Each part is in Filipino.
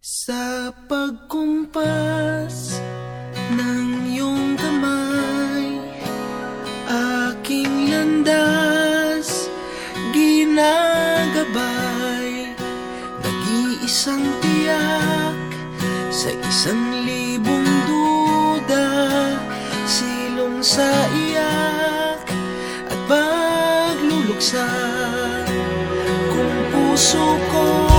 Sa pagkumpas ng iyong kamay Aking landas ginagabay. Nag-iisang tiyak sa isang libong duda Silong sa iyak at pagluluksa Kung puso ko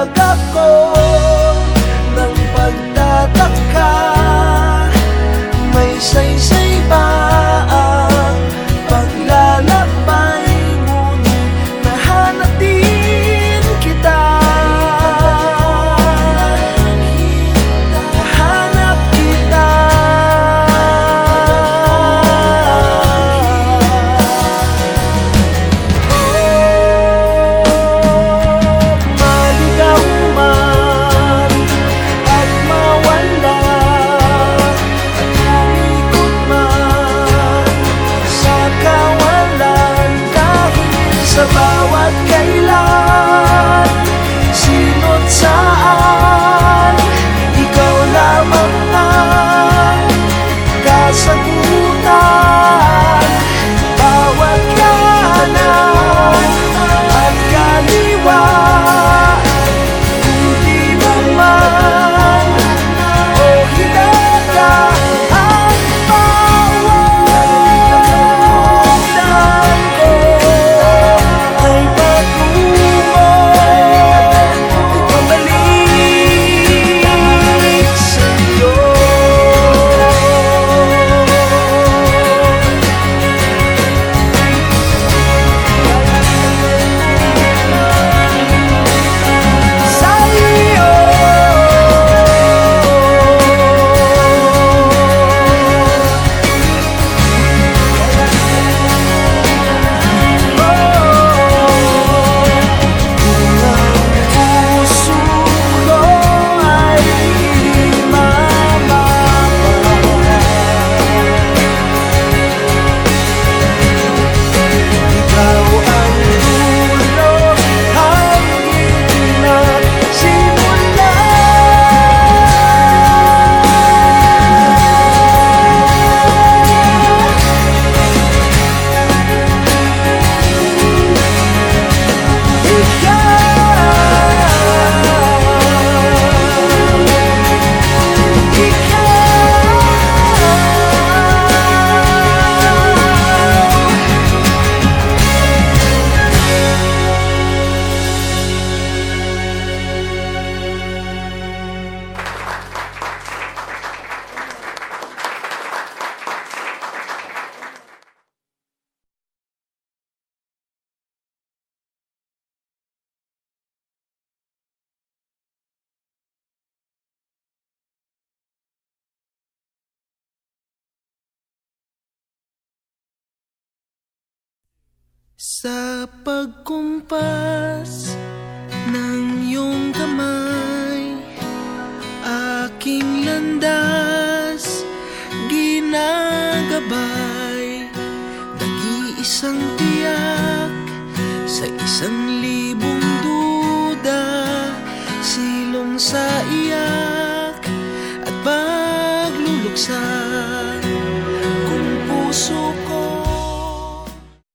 pag ako Sa pagkumpas ng iyong kamay Aking landas ginagabay. Nag-iisang tiyak sa isang libong duda Silong sa iyak at pagluluksa